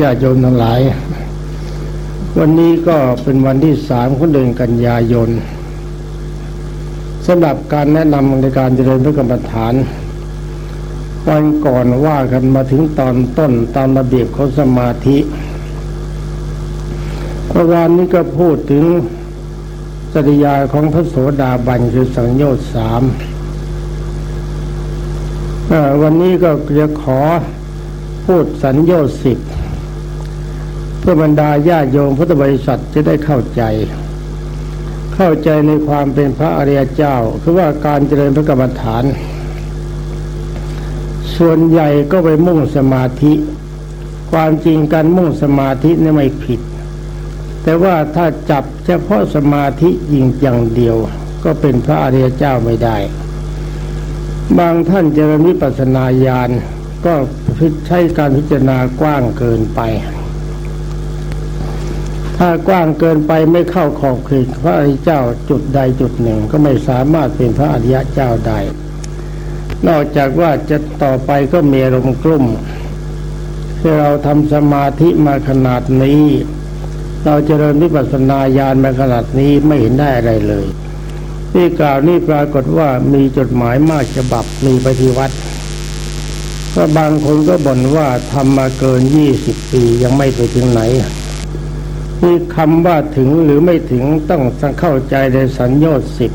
ญาติโยมทั้งหลาย วันนี้ก็เป็นวันที่สามของเดือนกันยายนสำหรับการแนะนำในการเจริญพระกรรมฐาน วันก่อนว่ากันมาถึงตอนต้นตามระเบียบของสมาธิเมื่อวานนี้ก็พูดถึงสติยาของพระโสดาบันคือสังโยชน์สามวันนี้ก็จะขอพูดสัญญาสิบ พื่อบรรดาญาโยมพุทธบริษัทจะได้เข้าใจ เข้าใจในความเป็นพระอริยเจ้า คือว่าการเจริญพระกรรมฐาน ส่วนใหญ่ก็ไปมุ่งสมาธิ ความจริงการมุ่งสมาธินี่ไม่ผิด แต่ว่าถ้าจับเฉพาะสมาธิยิงอย่างเดียว ก็เป็นพระอริยเจ้าไม่ได้ บางท่านเจริญวิปัสสนาญาณก็ใช้การพิจารณากว้างเกินไป ถ้ากว้างเกินไปไม่เข้าขอบเขตพระอริยเจ้าจุดใดจุดหนึ่ง ก็ไม่สามารถเป็นพระอริยเจ้าได้ นอกจากว่าจะต่อไปก็มีอารมกลุ่มที่เราทำสมาธิมาขนาดนี้ เราจเจริญวิปัสสนาญาณมาขนาดนี้ไม่เห็นได้อะไรเลยนี่กล่าวนี่ปรากฏว่ามีจดหมายมากฉบับมีปฏิวัติก็บางคนก็บ่นว่าทำมาเกินยี่สิบปียังไม่ไปถึงไหน นี่คำว่าถึงหรือไม่ถึงต้องเข้าใจในสัญญาสิบ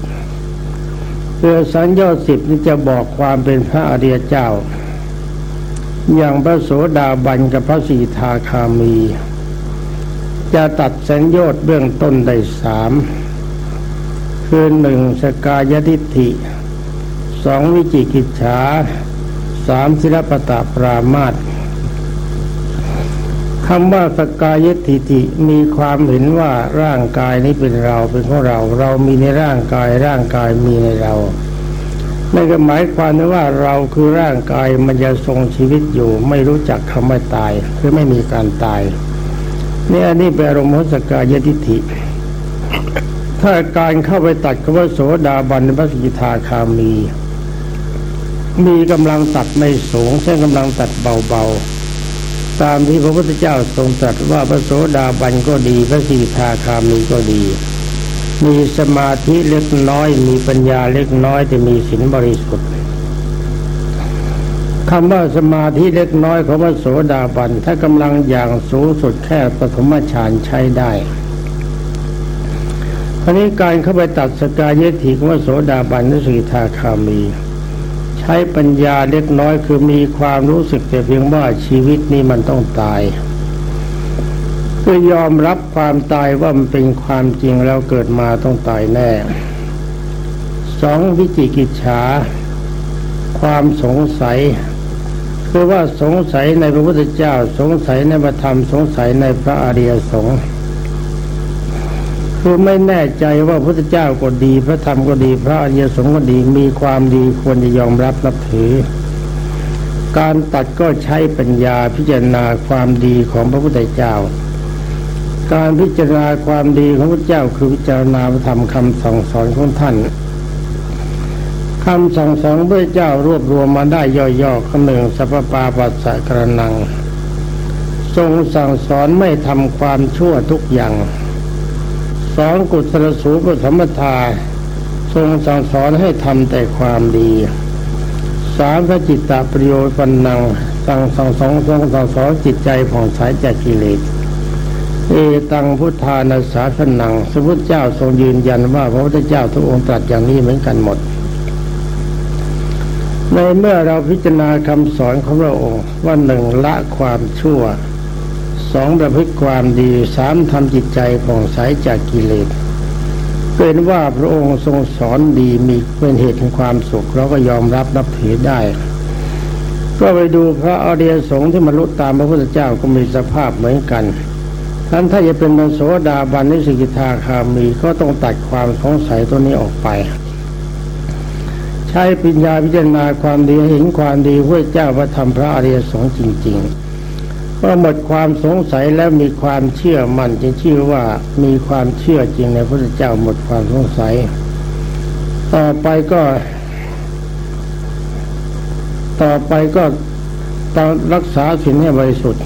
เพื่อสัญญาสิบนี่จะบอกความเป็นพระอริยเจ้า อย่างพระโสดาบันกับพระสีทาคามี จะตัดสัญญาเบื้องต้นได้สามคือหนึ่งสกายทิฏฐิสองวิจิกิจฉาสามศิลปตาปรามาต คำว่าสกายทิฏฐิมีความเห็นว่าร่างกายนี้เป็นเราเป็นของเรา เรามีในร่างกายร่างกายมีในเรานั่นก็หมายความว่าเราคือร่างกายมันจะทรงชีวิตอยู่ ไม่รู้จักคำว่าตายคือไม่มีการตายนี่อันนี้เป็นอารมณ์สกายทิฏฐิถ้าการเข้าไปตัดคำว่าโสดาบันพระสิทธาคามี มีกำลังตัดไม่สูงเส้นกำลังตัดเบาๆ ตามที่พระพุทธเจ้าทรงตรัสว่าพระโสดาบันก็ดี พระสีทาคามีก็ดี มีสมาธิเล็กน้อย มีปัญญาเล็กน้อยแต่มีศีลบริสุทธิ์คำว่าสมาธิเล็กน้อยของพระโสดาบันถ้ากำลังอย่างสูงสุดแค่ปฐมฌานใช้ได้อันนี้การเข้าไปตัดสกายเทิของพระโสดาบันนสีทาคามี ช้ปัญญาเล็กน้อยคือมีความรู้สึกแต่เพียงว่าชีวิตนี้มันต้องตายก็ยอมรับความตายว่ามันเป็นความจริงแล้วเกิดมาต้องตายแน่สองวิจิกิจฉา ความสงสัย คือว่าสงสัยในพระพุทธเจ้าสงสัยในพระธรรมสงสัยในพระอริยสงฆ์ คือไม่แน่ใจว่าพระเจ้าก็ดี พระธรรมก็ดี พระอริยสงฆ์ก็ดีมีความดีควรจะยอมรับนับถือ การตัดก็ใช้ปัญญาพิจารณาความดีของพระพุทธเจ้า การพิจารณาความดีของพระเจ้าคือพิจารณาพระธรรมคำสั่งสอนของท่านคำสั่งสอนพระเจ้ารวบรวมมาได้ย่อๆคำหนึ่งสัพปาปัสสะกระนัง ทรงสั่งสอนไม่ทำความชั่วทุกอย่าง สองกุศลสูปสมทาทรงสั่งสอนให้ทำแต่ความดีสามพระจิตตประโยชน์ปันนังสั่งสั่งสองทรงสั่งสอนจิตใจผ่องใสจากกิเลสเอตังพุทธานาสาสนังสมุทธเจ้าทรงยืนยันว่าพระพุทธเจ้าทุกองค์ตรัสอย่างนี้เหมือนกันหมด ในเมื่อเราพิจารณาคำสอนของพระองค์ว่าหนึ่งละความชั่ว สองประพฤติความดีสามทำจิตใจผ่องใสจากกิเลสเป็นว่าพระองค์ทรงสอนดีมีเป็นเหตุแห่งความสุขเราก็ยอมรับนับถือได้ ก็ไปดูพระอริยสงฆ์ที่มรุตามพระพุทธเจ้าก็มีสภาพเหมือนกันท่านถ้าจะเป็นมโสดาบันนิสิกิทาคามีก็ต้องตัดความสงสัยตัวนี้ออกไป ใช้ปัญญาพิจารณาความดีเห็นความดีพระเจ้าพระธรรมพระอริยสงฆ์จริง ๆ เมื่อหมดความสงสัยแล้วมีความเชื่อมั่นจึงชื่อว่ามีความเชื่อจริงในพระเจ้าหมดความสงสัย ต่อไปก็ ต่อไปก็ต้องรักษาศีลให้บริสุทธิ์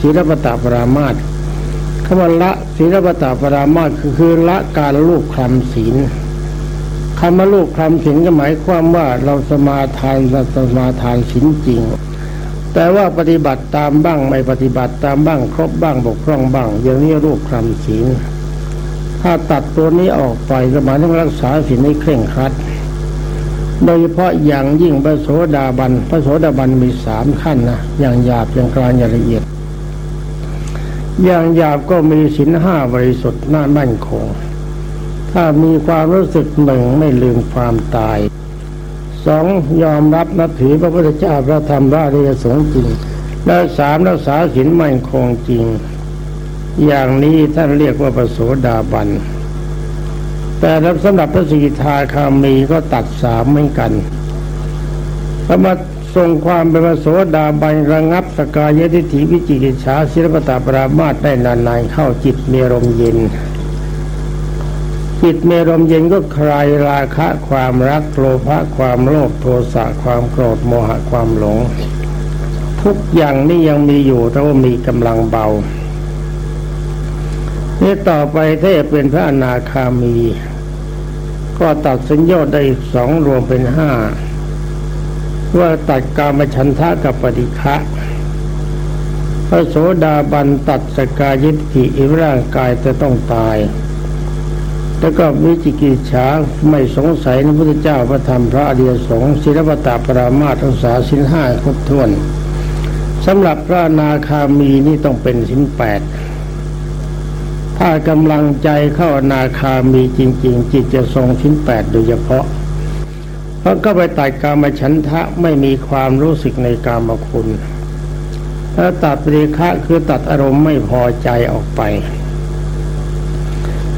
ศีลปตปรามาตคำว่าละศีลปตปรามาตคือคือละการลูกคลำศีลคำว่าลูกคลำศีลก็หมายความว่าเราสมาทานเราสมาทานศีลจริง แต่ว่าปฏิบัติตามบ้างไม่ปฏิบัติตามบ้างครบบ้างบกพร่องบ้าง อย่างนี้ลูกคลำศีลถ้าตัดตัวนี้ออกไปก็หมายถึงรักษาศีลให้เคร่งครัด โดยเฉพาะอย่างยิ่งพระโสดาบันพระโสดาบันมีสามขั้นนะอย่างหยาบอย่างกลางอย่างละเอียด อย่างหยาบก็มีศีลห้าบริสุทธิ์น่ามั่นคง ถ้ามีความรู้สึกหนึ่งไม่ลืมความตาย สองยอมรับนับถือพระพุทธเจ้าพระธรรมพระอริยสงฆ์จริง และสามรักษาศีลมั่นคงจริง อย่างนี้ท่านเรียกว่าประโสดาบัน แต่สำหรับพระสิกขาคามีก็ตัดสามเหมือนกันพระมาทรงความเป็นพระโสดาบันระงับสกายทิฏฐิวิจิกิจฉาศิลปตาปรามาตได้นานๆเข้าจิตเมรมเย็น จิตเมรมเย็นก็คลายราคะความรักโลภะความโลภโทสะความโกรธโมหะความหลง ทุกอย่างนี่ยังมีอยู่แต่ว่ามีกำลังเบานี่ต่อไปถ้าจะเป็นพระอนาคามี ก็ตัดสัญญาได้สองรวมเป็นห้าว่าตัดกามฉันทะกับปฏิฆะพระโสดาบันตัดสกายิทิอิร่างกายจะต้องตาย แล้วก็วิจิกิจฉาไม่สงสัยในพระพุทธเจ้าพระธรรมพระอริยสงฆ์ศิลปตาปรามาทังษาสินห้าครบถ้วนสำหรับพระนาคามีนี่ต้องเป็นสินแปดถ้ากำลังใจเข้านาคามีจริง ๆ จิตจะทรงชิ้นแปดโดยเฉพาะเพราะก็ไปตัดกามฉันทะไม่มีความรู้สึกในกามคุณถ้าตัดปริฆะคือตัดอารมณ์ไม่พอใจออกไป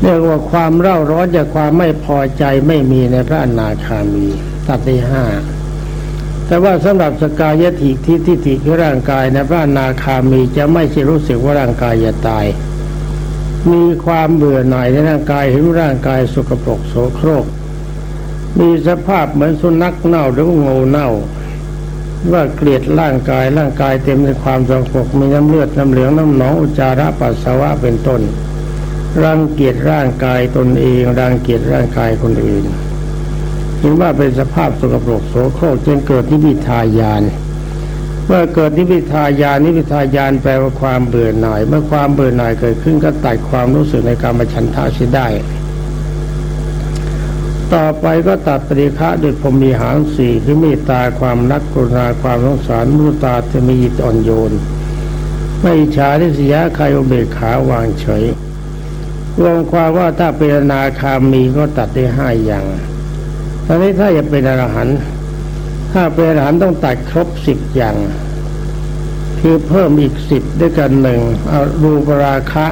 เรียกว่าความเร่าร้อนจากความไม่พอใจไม่มีในพระอนาคามีตัดได้ห้าแต่ว่าสำหรับสกายติที่ทิฏฐิคือร่างกายในพระอนาคามีจะไม่ใช่รู้สึกว่าร่างกายจะตาย มีความเบื่อหน่ายในร่างกายเห็นร่างกายสกปรกโสโครก มีสภาพเหมือนสุนัขเน่าหรืองูเน่า ว่าเกลียดร่างกายร่างกายเต็มด้วยความสกปรกมีน้ำเลือดน้ำเหลืองน้ำหนองอุจจาระปัสสาวะเป็นต้น รังเกียจร่างกายตนเอง รังเกียจร่างกายคนอื่นเห็นว่าเป็นสภาพสกปรกโสโครกจึงเกิดที่วิทายาน เมื่อเกิดนิพิทายานนิพิทายานแปลว่าความเบื่อหน่าย เมื่อความเบื่อหน่ายเกิดขึ้นก็ตัดความรู้สึกในการมาชันทาชิได้ ต่อไปก็ตัดปริฆะด้วยพรมีหางสี่คือเมตตาความรักกรุณาความสงสารมุตาจะมีจิตอ่อนโยน ไม่ฉาทิสยาใครอุเบกขาวางเฉย รวมความว่าถ้าเป็นนาคามีก็ตัดได้ห้าอย่างตอนนี้ถ้าจะเป็นอรหันต์ถ้าเป็นอรหันต้องตัดครบสิบอย่าง คือเพิ่มอีกสิบด้วยกันหนึ่งอารูปราคะ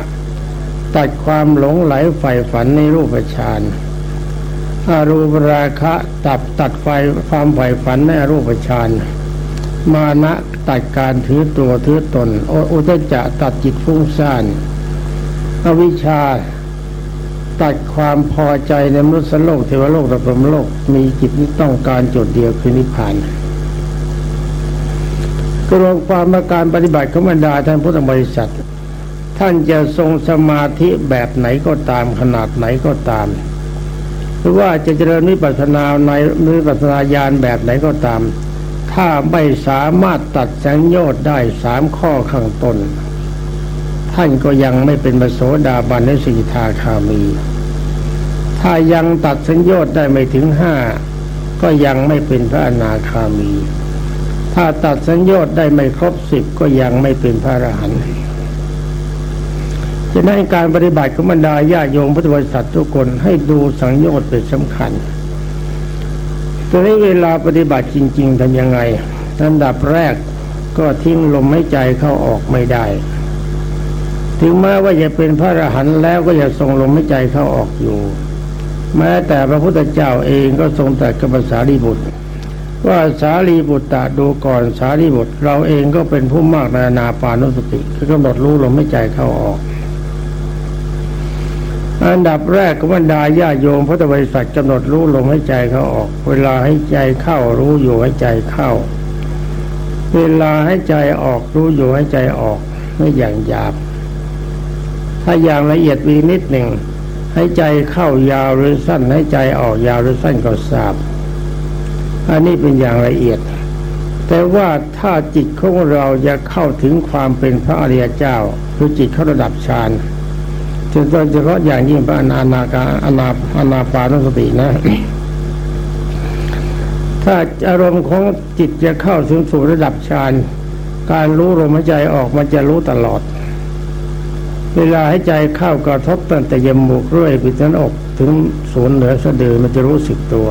ตัดความหลงไหลใฝ่ฝันในรูปฌานอารูปราคะตัดตัดไฟความใฝ่ฝันในรูปฌานมานะตัดการถือตัวถือตน อุตจะตัดจิตฟุ้งซ่านอวิชชา ตัดความพอใจในมนุษย์โลกเทวโลกและพรหมโลกมีจิตที่ต้องการจุดเดียวคือนิพพานกรวมความมาการปฏิบัติของบรรดาท่านพุทธบริษัท ท่านจะทรงสมาธิแบบไหนก็ตามขนาดไหนก็ตาม หรือว่าจะเจริญนิพพานาในนิพพานญาณแบบไหนก็ตาม ถ้าไม่สามารถตัดสัญญน์ได้สามข้อข้างต้น ท่านก็ยังไม่เป็นบโสดาบันในสิกขาคามี ถ้ายังตัดสัญญาได้ไม่ถึงห้าก็ยังไม่เป็นพระอนาคามี ถ้าตัดสัญญาได้ไม่ครบสิบก็ยังไม่เป็นพระอรหันต์จะนั้นการปฏิบัติของบรรดาญาโยมพุทธบริษัททุกคนให้ดูสังโยชน์เป็นสำคัญตอนนี้เวลาปฏิบัติจริง ๆทำยังไงอันดับแรกก็ทิ้งลมให้ใจเข้าออกไม่ได้ ถึงแม้ว่าจะเป็นพระอรหันต์แล้วก็จะทรงลมหายใจเข้าออกอยู่ แม้แต่พระพุทธเจ้าเองก็ทรงแตรัสกับสารีบุตร ว่าสารีบุตรตาดูก่อนสารีบุตร เราเองก็เป็นผู้มากนานาปานุสติคือกำหนดรู้ลมหายใจเข้าออกอันดับแรกก็บรรดาญาโยมพระบริษัทกำหนดรู้ลมหายใจเข้าออก เวลาให้ใจเข้ารู้อยู่ให้ใจเข้า เวลาให้ใจออกรู้อยู่ให้ใจออกไม่อย่างหยาบ ถ้าอย่างละเอียดวีนิดหนึ่งให้ใจเข้ายาวหรือสั้นให้ใจออกยาวหรือสั้นก็ทราบ อันนี้เป็นอย่างละเอียด แต่ว่าถ้าจิตของเราจะเข้าถึงความเป็นพระอริยเจ้าคือจิตเข้าระดับฌานจะโดยเฉพาะอย่างยิ่งพระอนานาคาอนาอนาปานสตินะ ถ้าอารมณ์ของจิตจะเข้าถึงสู่ระดับฌานการรู้ลมหายใจออกมันจะรู้ตลอด เวลาให้ใจเข้ากระทบตั้งแต่ยมูกเรื่อยไปถึงอกถึงศูนย์เหนือสะดือมันจะรู้สึกตัว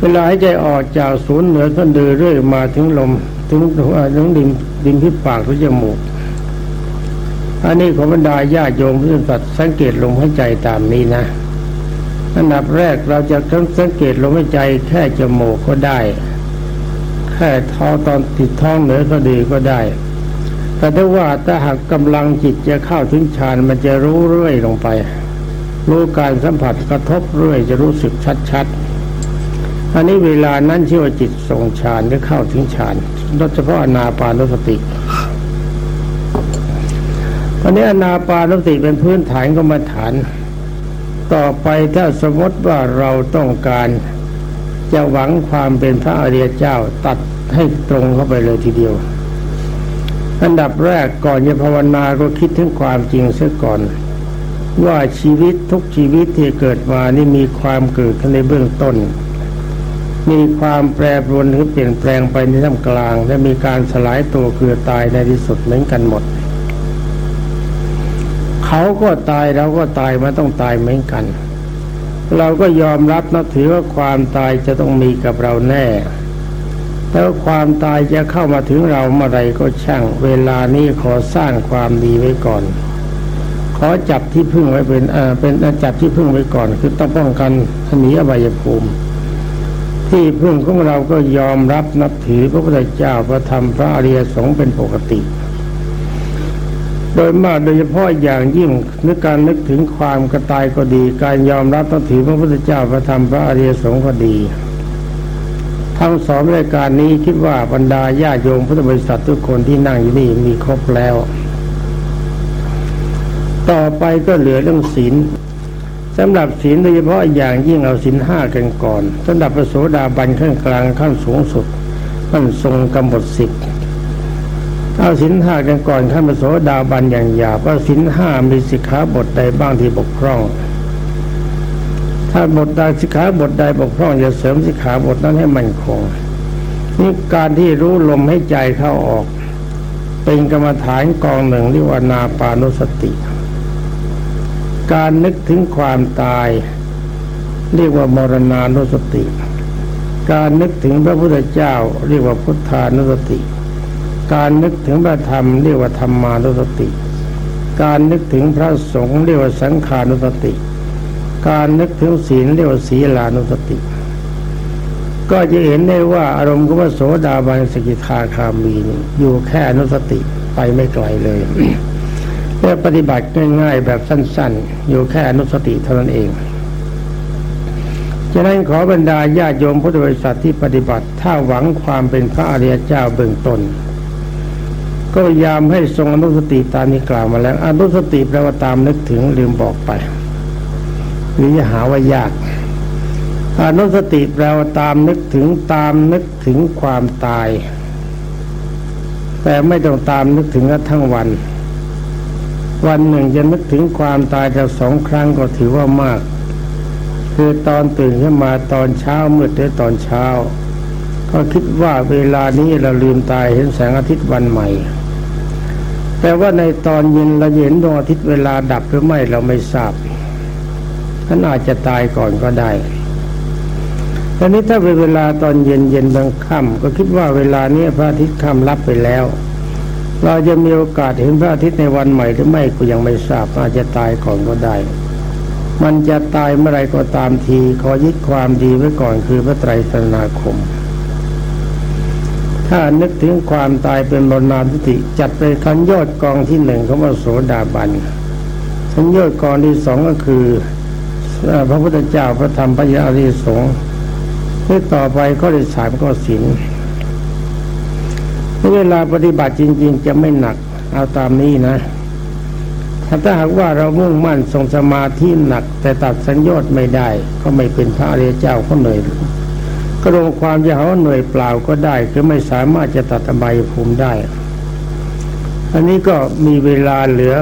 เวลาให้ใจออกจากศูนย์เหนือสะดือเรื่อยมาถึงลมถึงถึงดินดินที่ปากหรือจมูก อันนี้ของบรรดาญาโยมพุทธสัตว์สังเกตลมหายใจตามนี้นะอันดับแรกเราจะสังเกตลมหายใจแค่จมูกก็ได้ แค่ท้องตอนติดท้องเหนือก็ดีก็ได้ แต่ถ้าว่าถ้าหากกำลังจิตจะเข้าถึงฌานมันจะรู้เรื่อยลงไป รู้การสัมผัสกระทบเรื่อยจะรู้สึกชัดๆอันนี้เวลานั้นชื่อว่าจิตทรงฌานหรือเข้าถึงฌานโดยเฉพาะอนาปานสติอันนี้อนาปานสติเป็นพื้นฐานกรรมฐาน ต่อไปถ้าสมมติว่าเราต้องการจะหวังความเป็นพระอริยเจ้าตัดให้ตรงเข้าไปเลยทีเดียว อันดับแรกก่อนจะภาวนาก็คิดถึงความจริงเสียก่อน ว่าชีวิตทุกชีวิตที่เกิดมานี่มีความเกิดขึ้นในเบื้องต้น มีความแปรปรวนหรือเปลี่ยนแปลงไปในท่ามกลาง และมีการสลายตัวคือตายในที่สุดเหมือนกันหมด เขาก็ตายเราก็ตายมาต้องตายเหมือนกัน เราก็ยอมรับนับถือว่าความตายจะต้องมีกับเราแน่ แล้วความตายจะเข้ามาถึงเราเมื่อไรก็ช่าง เวลานี้ขอสร้างความดีไว้ก่อน ขอจับที่พึ่งไว้เป็นเอ่อเป็นจับที่พึ่งไว้ก่อน คือต้องป้องกันหนีอบายภูมิ ที่พึ่งของเราก็ยอมรับนับถือพระพุทธเจ้าพระธรรมพระอริยสงฆ์เป็นปกติ โดยมากโดยเฉพาะอย่างยิ่งนึกการนึกถึงความกระตายก็ดี การยอมรับนับถือพระพุทธเจ้าพระธรรมพระอริยสงฆ์ก็ดี ทั้งสองรายการนี้คิดว่าบรรดาญาโยมพุทธบริษัททุกคนที่นั่งอยู่นี่มีครบแล้ว ต่อไปก็เหลือเรื่องศีลสำหรับศีลโดยเฉพาะอย่างยิ่งเอาศีลห้ากันก่อนสำหรับพระโสดาบันขั้นกลางขั้นสูงสุดท่านทรงกำหนดสิทธิ์เอาศีลห้ากันก่อนขั้นพระโสดาบันอย่างหยาบว่าศีลห้ามีสิกขาบทใดบ้างที่บกพร่อง ถ้าบทใดสิกขาบทใดบกพร่องจะเสริมสิกขาบทนั้นให้มันคงนี่การที่รู้ลมให้ใจเข้าออก เป็นกรรมฐานกองหนึ่งเรียกว่านาปานุสติ การนึกถึงความตาย เรียกว่ามรณานุสติ การนึกถึงพระพุทธเจ้า เรียกว่าพุทธานุสติ การนึกถึงพระธรรมเรียกว่าธรรมานุสติ การนึกถึงพระสงฆ์เรียกว่าสังขานุสติ การนึกถึงศีลเรียกว่าศีลานุสติ ก็จะเห็นได้ว่าอารมณ์ของพระโสดาบันสกิทาคามีนี่อยู่แค่อนุสติไปไม่ไกลเลยและปฏิบัติง่ายๆแบบสั้นๆ อยู่แค่อนุสติเท่านั้นเองฉะนั้นขอบรรดาญาโยมพุทธบริษัทที่ปฏิบัติ ถ้าหวังความเป็นพระอริยเจ้าเบื้องต้น ก็พยายามให้ทรงอนุสติตามที่กล่าวมาแล้ว อนุสติแปลว่าตามนึกถึงลืมบอกไป หรือจะหาว่ายากอนุสติแปลว่าตามนึกถึงตามนึกถึงความตาย แต่ไม่ต้องตามนึกถึงกันทั้งวัน วันหนึ่งจะนึกถึงความตายแต่สองครั้งก็ถือว่ามาก คือตอนตื่นขึ้นมาตอนเช้ามืดหรือตอนเช้า ก็คิดว่าเวลานี้เราลืมตายเห็นแสงอาทิตย์วันใหม่ แต่ว่าในตอนเย็นเราเห็นดวงอาทิตย์เวลาดับหรือไม่เราไม่ทราบ ท่านอาจจะตายก่อนก็ได้ตอนนี้ถ้าเป็นเวลาตอนเย็นเย็นบางค่ำก็คิดว่าเวลานี้พระอาทิตย์ค่ำรับไปแล้ว เราจะมีโอกาสเห็นพระอาทิตย์ในวันใหม่หรือไม่ก็ยังไม่ทราบอาจจะตายก่อนก็ได้ มันจะตายเมื่อไรก็ตามทีขอยึดความดีไว้ก่อนคือพระไตรสรณาคม ถ้านึกถึงความตายเป็นบรณาทิติจัดไปขันยอดกองที่หนึ่งเขาว่าโสดาบันขันยอดกองที่สองก็คือ พระพุทธเจ้าพระธรรมพระยาอริสงฆ์ที่ต่อไปก็ได้สามก็ศีลเวลาปฏิบัติจริง ๆ จะไม่หนักเอาตามนี้นะถ้าหากว่าเรามุ่งมั่นทรงสมาธิหนัก แต่ตัดสัญญอดไม่ได้ ก็ไม่เป็นพระอริยเจ้าก็เหนื่อยก็รวมความจะหาหน่วยเปล่าก็ได้ คือไม่สามารถจะตัดอบายภูมิได้ อันนี้ก็มีเวลาเหลือ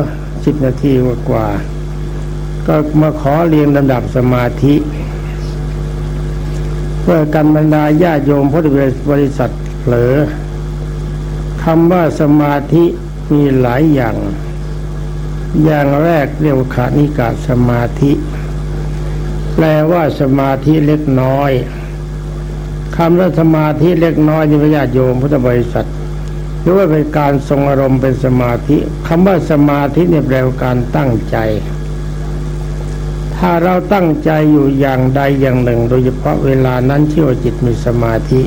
สิบนาทีกว่า ก็มาขอเรียงลำดับสมาธิเพื่อการบรรดาญาโยมพุทธบริษัทเผลอคำว่าสมาธิมีหลายอย่าง อย่างแรกเรียกว่าขานิกาสมาธิ แปลว่าสมาธิเล็กน้อยคำว่าสมาธิเล็กน้อยนี่พญาติโยมพุทธบริษัทหรือว่าเป็นการทรงอารมณ์เป็นสมาธิคำว่าสมาธิเนี่ยแปลว่าการตั้งใจ ถ้าเราตั้งใจอยู่อย่างใดอย่างหนึ่ง โดยเฉพาะเวลานั้นชื่อว่าจิตมีสมาธิ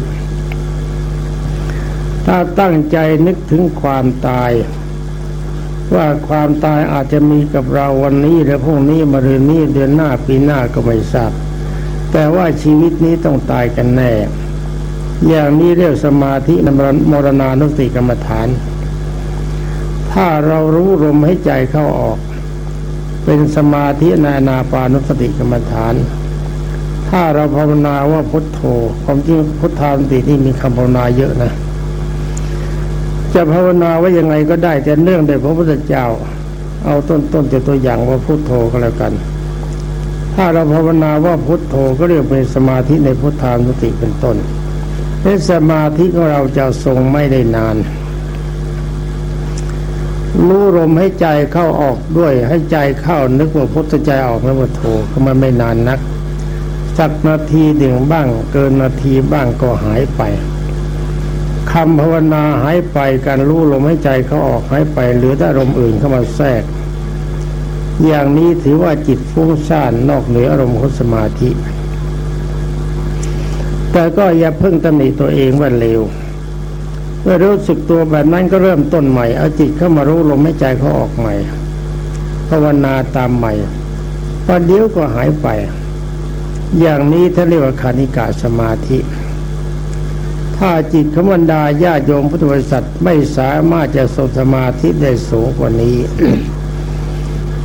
ถ้าตั้งใจนึกถึงความตาย ว่าความตายอาจจะมีกับเราวันนี้หรือพรุ่งนี้มะรืนนี้เดือนหน้าปีหน้าก็ไม่ทราบแต่ว่าชีวิตนี้ต้องตายกันแน่ อย่างนี้เรียกสมาธินมรณานุสติกรรมฐาน ถ้าเรารู้ลมให้ใจเข้าออก เป็นสมาธิในนาปานุสติกรรมฐาน ถ้าเราภาวนาว่าพุทโธความจริงพุทธานุสตินี่มีคำภาวนาเยอะนะ จะภาวนาว่ายังไงก็ได้แต่เนื่องในพระพุทธเจ้า เอาต้นต้นแต่ตัวอย่างว่าพุทโธก็แล้วกัน ถ้าเราภาวนาว่าพุทโธก็เรียกเป็นสมาธิในพุทธานุติเป็นต้นในสมาธิของเราจะทรงไม่ได้นาน รู้ลมให้ใจเข้าออกด้วย ให้ใจเข้านึกว่าพุทธใจออกแล้วว่าโธก็มันไม่นานนัก สักนาทีหนึ่งบ้าง เกินนาทีบ้างก็หายไปคำภาวนาหายไปการรู้ลมให้ใจเขาออกหายไป หรือถ้าลมอื่นเข้ามาแทรก อย่างนี้ถือว่าจิตฟุ้งซ่านนอกเหนืออารมณ์ของสมาธิ แต่ก็อย่าเพิ่งตำหนิตัวเองว่าเลว เมื่อรู้สึกตัวแบบนั้นก็เริ่มต้นใหม่ เอาจิตเข้ามารู้ลมให้ใจเขาออกใหม่ภาวนาตามใหม่พอเดี๋ยวก็หายไป อย่างนี้ท่านเรียกว่าคานิกาสมาธิ ถ้าจิตขมันดาญาโยมพุทธบริษัทไม่สามารถจะทรงสมาธิได้สูงกว่านี้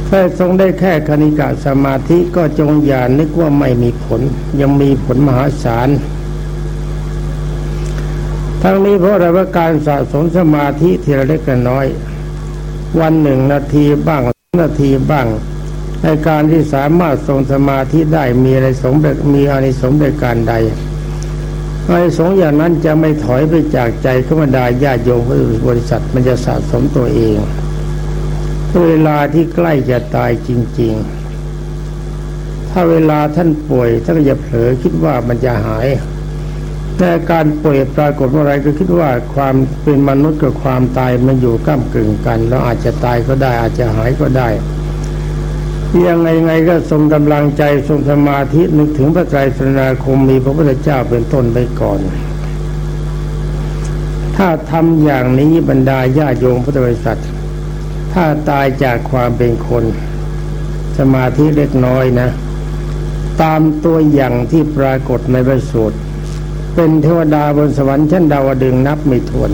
ถ้าทรงได้แค่คณิกะสมาธิก็จงอย่านึกว่าไม่มีผล ยังมีผลมหาศาล ทั้งนี้เพราะอะไรว่าการสะสมสมาธิทีละเล็กน้อย วันหนึ่งนาทีบ้างนาทีบ้างในการที่สามารถทรงสมาธิได้มีอะไรสมเด็จมีอานิสงส์ในการใดอานิสงส์อย่างนั้นจะไม่ถอยไปจากใจขมดาญาโยมบริษัทมันจะสะสมตัวเอง เวลาที่ใกล้จะตายจริง ๆ ถ้าเวลาท่านป่วยท่านจะเผลอคิดว่ามันจะหาย แต่การป่วยปรากฏอะไรก็คิดว่าความเป็นมนุษย์กับความตายมันอยู่ก้ากึ่งกัน เราอาจจะตายก็ได้อาจจะหายก็ได้ยังไงไงก็ทรงกำลังใจทรงสมาธินึกถึงพระไตรสนาคมมีพระพุทธเจ้าเป็นต้นไปก่อน ถ้าทำอย่างนี้บรรดาญาโยมพุทธบริษัท ถ้าตายจากความเป็นคน สมาธิเล็กน้อยนะ ตามตัวอย่างที่ปรากฏในพระสูตร เป็นเทวดาบนสวรรค์ชั้นดาวดึงนับไม่ถ้วน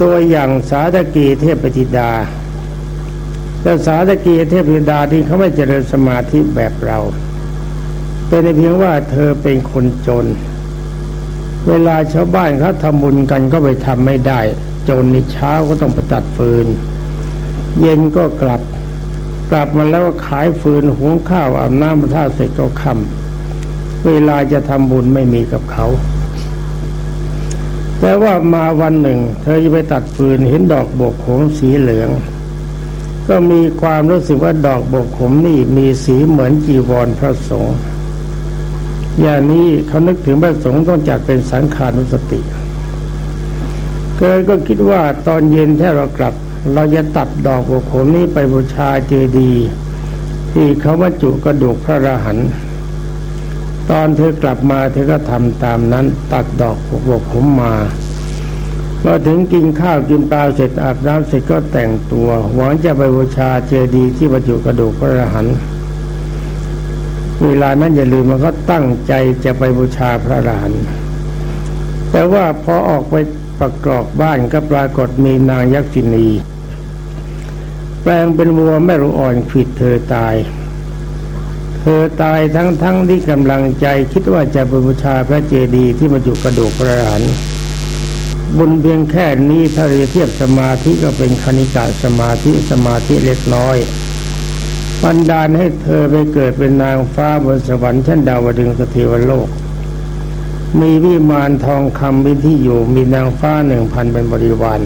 ตัวอย่างสาธกีเทพธิดาแต่สาธกีเทพธิดาที่เขาไม่เจริญสมาธิแบบเรา เป็นเพียงว่าเธอเป็นคนจน เวลาชาวบ้านเขาทำบุญกันก็ไปทำไม่ได้ จนในเช้าก็ต้องไปตัดฟืน เย็นก็กลับกลับมาแล้วขายฟืนหุงข้าวอาบน้ำมาท่าเสร็จก็ค่ำเวลาจะทำบุญไม่มีกับเขา แต่ว่ามาวันหนึ่ง เธอจะไปตัดฟืนเห็นดอกบกขมสีเหลือง ก็มีความรู้สึกว่าดอกบกขมนี่มีสีเหมือนจีวรพระสงฆ์อย่างนี้เขานึกถึงพระสงฆ์ต้องจัดเป็นสังขานุสติเกิดก็คิดว่าตอนเย็นถ้าเรากลับ เราจะตัดดอกบัวขมนี้ไปบูชาเจดีย์ที่เขาบรรจุกระดูกพระอรหันต์ ตอนเธอกลับมาเธอก็ทำตามนั้น ตัดดอกบัวขมมาพอถึงกินข้าวกินปลาเสร็จอาบน้ำเสร็จก็แต่งตัว หวังจะไปบูชาเจดีย์ที่บรรจุกระดูกพระอรหันต์เวลานั้นอย่าลืมมันก็ตั้งใจจะไปบูชาพระอรหันต์แต่ว่าพอออกไปประกอบบ้านก็ปรากฏมีนางยักษินี แปลงเป็นวัวไม่รูอ่อนขิดเธอตาย เธอตายทั้งทั้งที่กำลังใจคิดว่าจะบูชาพระเจดีย์ที่มาจุกระดูกพระหันบุญเพียงแค่นี้ถ้าเรียเทียบสมาธิก็เป็นคณิกาสมาธิสมาธิเล็กน้อยบันดาลให้เธอไปเกิดเป็นนางฟ้าบนสวรรค์ชั้นดาวดึงสเทวโลก มีวิมานทองคำเป็นที่อยู่มีนางฟ้าหนึ่งพันเป็นบริวาร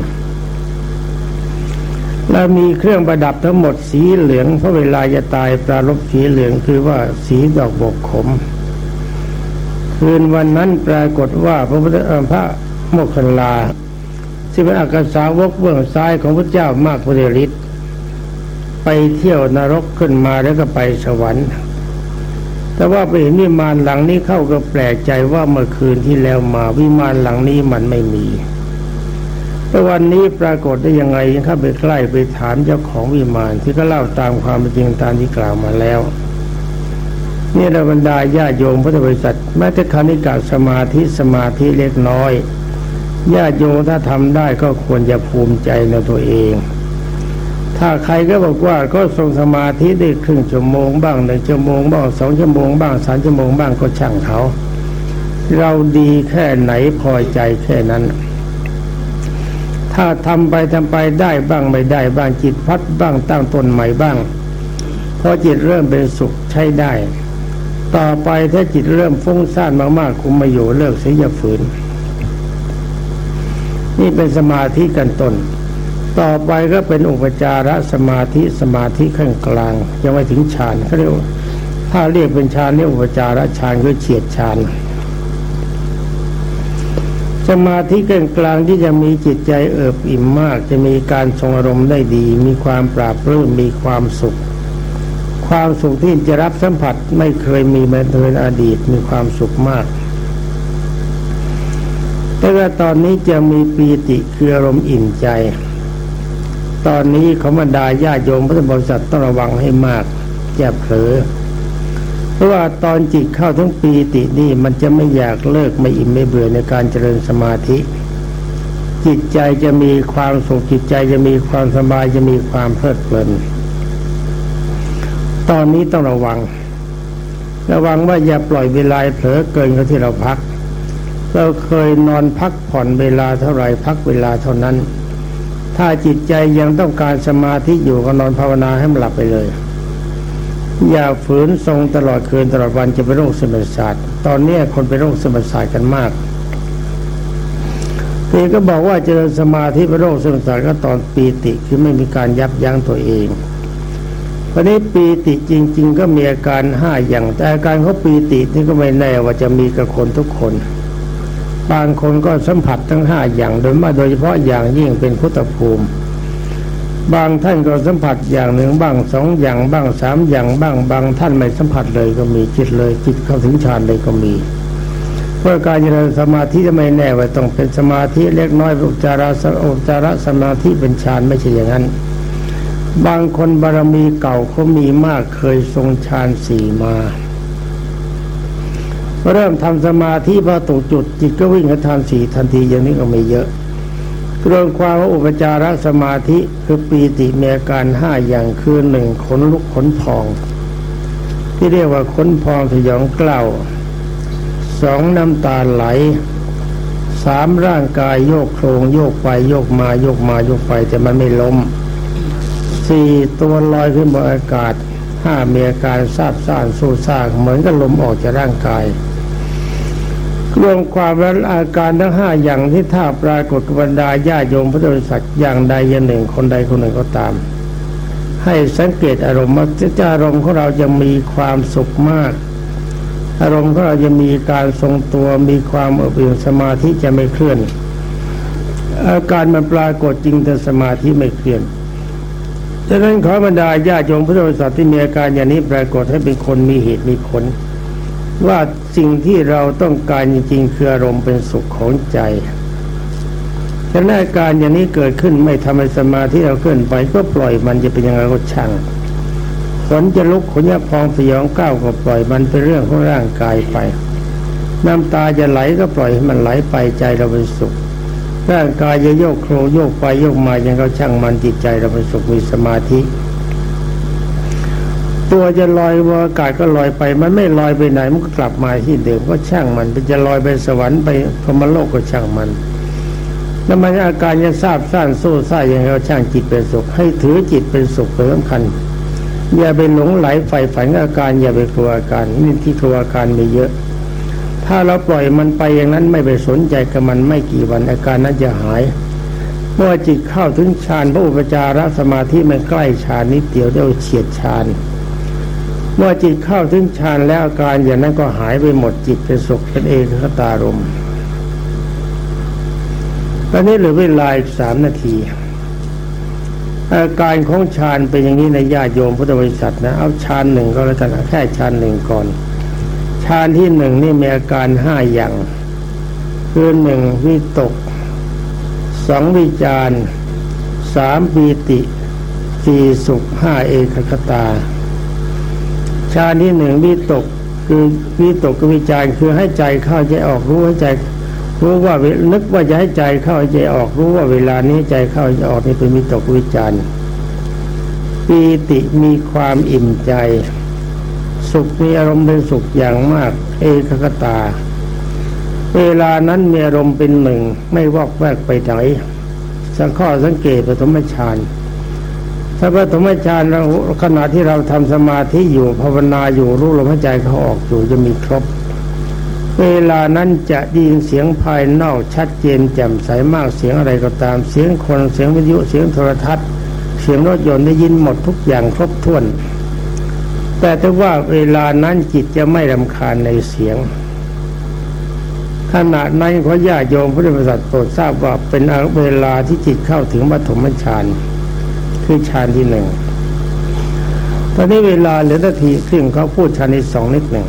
และมีเครื่องประดับทั้งหมดสีเหลืองเพราะเวลาจะตายปรารบสีเหลืองคือว่าสีดอกบกขม คืนวันนั้นปรากฏว่าพระพุทธพระโมคคัลลาที่เป็นอักษาวกเบื้องซ้ายของพระเจ้ามากพระเดชฤทธิ์ไปเที่ยวนรกขึ้นมาแล้วก็ไปสวรรค์ แต่ว่าไปเห็นวิมานหลังนี้เข้าก็แปลกใจว่าเมื่อคืนที่แล้วมาวิมานหลังนี้มันไม่มี แต่วันนี้ปรากฏได้ยังไงยังเข้าไปใกล้ไปถามเจ้าของวิมานที่ก็เล่าตามความเป็นจริงตามที่กล่าวมาแล้ว นี่ระบรรดาญาโยมพุทธบริษัทแม้แต่คณิกาสมาธิสมาธิเล็กน้อยญาโยมถ้าทำได้ก็ควรจะภูมิใจในตัวเอง ถ้าใครก็บอกว่าก็ทรงสมาธิได้ครึ่งชั่วโมงบ้างหนึ่งชั่วโมงบ้างสองชั่วโมงบ้างสามชั่วโมงบ้างก็ช่างเขา เราดีแค่ไหนพอใจแค่นั้น ถ้าทำไปทำไปได้บ้างไม่ได้บ้างจิตพัดบ้างตั้งตนใหม่บ้างพอจิตเริ่มเป็นสุขใช้ได้ ต่อไปถ้าจิตเริ่มฟุ้งซ่านมากๆคุมมาอยู่เลิกเสียอย่าฝืน นี่เป็นสมาธิกันตนต่อไปก็เป็นอุปจารสมาธิสมาธิขั้นกลางยังไม่ถึงฌานเขาเรียกถ้าเรียกเป็นฌานเรียกอุปจารฌานคือเฉียดฌาน สมาธิกลางกลางที่จะมีจิตใจเอิบอิ่มมาก จะมีการทรงอารมณ์ได้ดี มีความปราบรื้มมีความสุข ความสุขที่จะรับสัมผัสไม่เคยมีมาในอดีตมีความสุขมาก แต่ว่าตอนนี้จะมีปีติคืออารมณ์อิ่มใจ ตอนนี้ขบรรดาญาโยมพระบริษัทต้องระวังให้มากอย่าเผลอ เพราะว่าตอนจิตเข้าทั้งปีตินี่มันจะไม่อยากเลิกไม่อิ่มไม่เบื่อในการเจริญสมาธิ จิตใจจะมีความสุขจิตใจจะมีความสบายจะมีความเพลิดเพลิน ตอนนี้ต้องระวัง ระวังว่าอย่าปล่อยเวลาเผลอเกินกว่าที่เราพัก เราเคยนอนพักผ่อนเวลาเท่าไรพักเวลาเท่านั้น ถ้าจิตใจยังต้องการสมาธิอยู่ก็นอนภาวนาให้มันหลับไปเลย อย่าฝืนทรงตลอดคืนตลอดวันจะเป็นโรคสมศาสตร์ตอนนี้คนเป็นโรคสมศาสตร์กันมากพี่ก็บอกว่าเจริญสมาธิเป็นโรคสมศาสตร์ก็ตอนปีติคือไม่มีการยับยั้งตัวเองวันนี้ปีติจริง ๆ ก็มีอาการห้าอย่าง แต่อาการเขาปีตินี่ก็ไม่แน่ว่าจะมีกับคนทุกคน บางคนก็สัมผัสทั้งห้าอย่างโดยมาโดยเฉพาะอย่างยิ่งเป็นพุทธภูมิ บางท่านก็สัมผัสอย่างหนึ่งบ้างสองอย่างบ้างสามอย่างบ้าง บางท่านไม่สัมผัสเลยก็มีจิตเลยจิตเข้าถึงฌานเลยก็มีเพื่อการเจริญสมาธิจะไม่แน่ว่าต้องเป็นสมาธิเล็กน้อยอุจาระอุจาระสมาธิเป็นฌานไม่ใช่อย่างนั้น บางคนบารมีเก่าเขามีมากเคยทรงฌานสี่มาเริ่มทำสมาธิพอตกจุดจิตก็วิ่งกระทานสี่ทันทีอย่างนี้ก็ไม่เยอะ รื่องความว่าอุปจารสมาธิคือปีติมีอาการห้าอย่างคือหนึ่งขนลุกขนพอง ที่เรียกว่าขนพองสยองกล้าวสองน้ำตาไหลสามร่างกายโยกโครงโยกไปโยกมาโยกมาโยกไปแต่มันไม่ล้มสี่ตัวลอยขึ้นบนอากาศห้ามีอาการซาบซ่านสู้ซากเหมือนกับลมออกจากร่างกาย รวมความแล้วอาการทั้งห้าอย่างที่ถ้าปรากฏบรรดาญาโยมพระบริษัทอย่างใดอย่างหนึ่งคนใดคนหนึ่งก็ตาม ให้สังเกตอารมณ์ว่าจะอารมณ์ของเราจะมีความสุขมาก อารมณ์ของเราจะมีการทรงตัวมีความอบอุ่นสมาธิจะไม่เคลื่อน อาการมันปรากฏจริงแต่สมาธิไม่เคลื่อนดังนั้นขอบรรดาญาโยมพระบริษัทที่มีอาการอย่างนี้ปรากฏให้เป็นคนมีเหตุมีผล ว่าสิ่งที่เราต้องการจริงๆคืออารมณ์เป็นสุขของใจแต่หน้าการอย่างนี้เกิดขึ้นไม่ทำให้สมาธิเราเคลื่อนไปก็ปล่อยมันจะเป็นยังไงก็ช่างขนจะลุกขนจะพองสยองก้าวก็ปล่อยมันเป็นเรื่องของร่างกายไป น้ำตาจะไหลก็ปล่อยให้มันไหลไปใจเราเป็นสุข ร่างกายจะโยกโครโยกไปโยกมายังเขาช่างมันจิตใจเราเป็นสุขมีสมาธิ ตัวจะลอยบนอากาศก็ลอยไป มันไม่ลอยไปไหนมันก็กลับมาที่เดิมก็ช่างมันจะลอยไปสวรรค์ไปพรหมโลกก็ช่างมันแล้วมันอาการจะทราบซ่านโซ่ซ่าอย่างเราช่างจิตเป็นสุข ให้ถือจิตเป็นสุขเป็นสำคัญ อย่าไปหลงไหลใฝ่ฝันอาการ อย่าไปกลัวอาการนี่ที่กลัวอาการมีเยอะ ถ้าเราปล่อยมันไปอย่างนั้นไม่ไปสนใจกับมันไม่กี่วันอาการนั้นจะหายเมื่อจิตเข้าถึงฌานพระอุปจารสมาธิมันใกล้ฌานนิดเดียวเดียวเฉียดฌาน เมื่อจิตเข้าถึงฌานแล้วอาการอย่างนั้นก็หายไปหมดจิตเป็นสุขเป็นเอกคตารมตอนนี้เหลือเวลาอีกสามนาที อาการของฌานเป็นอย่างนี้ในญาติโยมพุทธบริษัทนะเอาฌานหนึ่งก็แล้วกันแค่ฌานหนึ่งก่อนฌานที่หนึ่งนี่มีอาการห้าอย่างคือหนึ่งวิตกสองวิจารสามปีติสี่สุขห้าเอกคตา ฌานที่หนึ่งวิตกคือวิตกกับวิจารคือให้ใจเข้าใจออกรู้ให้ใจ รู้ว่านึกว่าจะให้ใจเข้าใจออกรู้ว่าเวลานี้ใจเข้าใจออกนี่เป็นวิตกวิจารปีติมีความอิ่มใจ สุขมีอารมณ์เป็นสุขอย่างมาก เอกคตา เวลานั้นมีอารมณ์เป็นหนึ่งไม่วอกแวกไปไหนสังข้อสังเกตปฐมฌาน ถ้าปฐมฌานเราขณะที่เราทำสมาธิอยู่ภาวนาอยู่รู้ลมหายใจเขาออกอยู่จะมีครบ เวลานั้นจะยินเสียงภายนอกชัดเจนแจ่มใสมากเสียงอะไรก็ตามเสียงคนเสียงวิทยุเสียงโทรทัศน์ เสียงรถยนต์ได้ยินหมดทุกอย่างครบถ้วน แต่ถ้าว่าเวลานั้นจิตจะไม่รำคาญในเสียงขณะนั้นขอญาโยมพุทธบริษัทโปรดทราบว่าเป็นเวลาที่จิตเข้าถึงปฐมฌาน คือฌานที่หนึ่งตอนนี้เวลาเหลือนาทีครึ่งเขาพูดฌานที่สองนิดหนึ่ง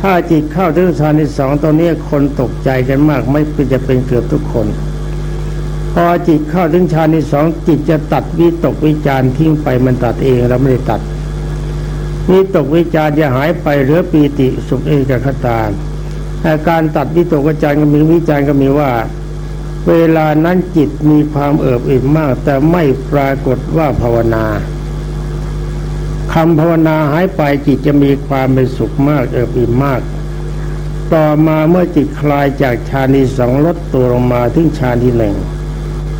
ถ้าจิตเข้าถึงฌานที่สองตอนนี้คนตกใจกันมาก ไม่จะเป็นเกือบทุกคน พอจิตเข้าถึงฌานที่สองจิตจะตัดวิตกวิจารทิ้งไปมันตัดเองเราไม่ได้ตัดวิตกวิจารจะหายไปเหลือปีติสุขเอกคตาอาการตัดวิตกวิจารก็มีวิจารก็มีว่า เวลานั้นจิตมีความเอิบอิ่มมาก แต่ไม่ปรากฏว่าภาวนาคำภาวนาหายไปจิตจะมีความเป็นสุขมากเอิบอิ่มมาก ต่อมาเมื่อจิตคลายจากฌานที่สองลดตัวลงมาถึงฌานที่หนึ่ง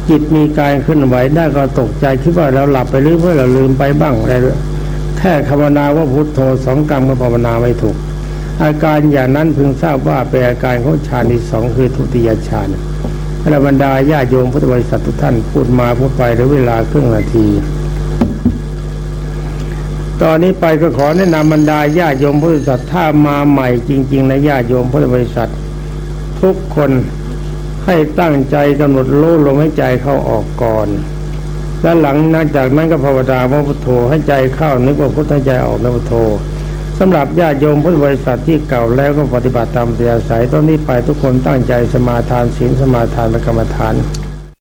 จิตมีการเคลื่อนไหวได้ก็ตกใจคิดว่าเราหลับไปหรือเพื่อเราลืมไปบ้างอะไรแค่ภาวนาว่าพุทโธสองกรรมก็ภาวนาไม่ถูก อาการอย่างนั้นพึงทราบว่าเป็นอาการของฌานที่สองคือทุติยฌาน ระบรรดาญาโยมพุทธบริษัททุกท่านพูดมาพูดไปในเวลาครึ่งนาที ตอนนี้ไปก็ขอแนะนำบรรดาญาโยมพุทธศาสถ้ามาใหม่จริงๆในญาโยมพุทธบริษัท ทุกคนให้ตั้งใจกำหนดรู้ลมให้ใจเข้าออกก่อนและหลังจากนั้นก็ภาวนาว่าพุทโธให้ใจเข้านึกว่าพุทธใจออกนะพุทโธ สำหรับญาติโยมพุทธบริษัทที่เก่าแล้วก็ปฏิบัติตามเสียสายตอนนี้ไปทุกคนตั้งใจสมาทานศีลสมาทานและกรรมฐาน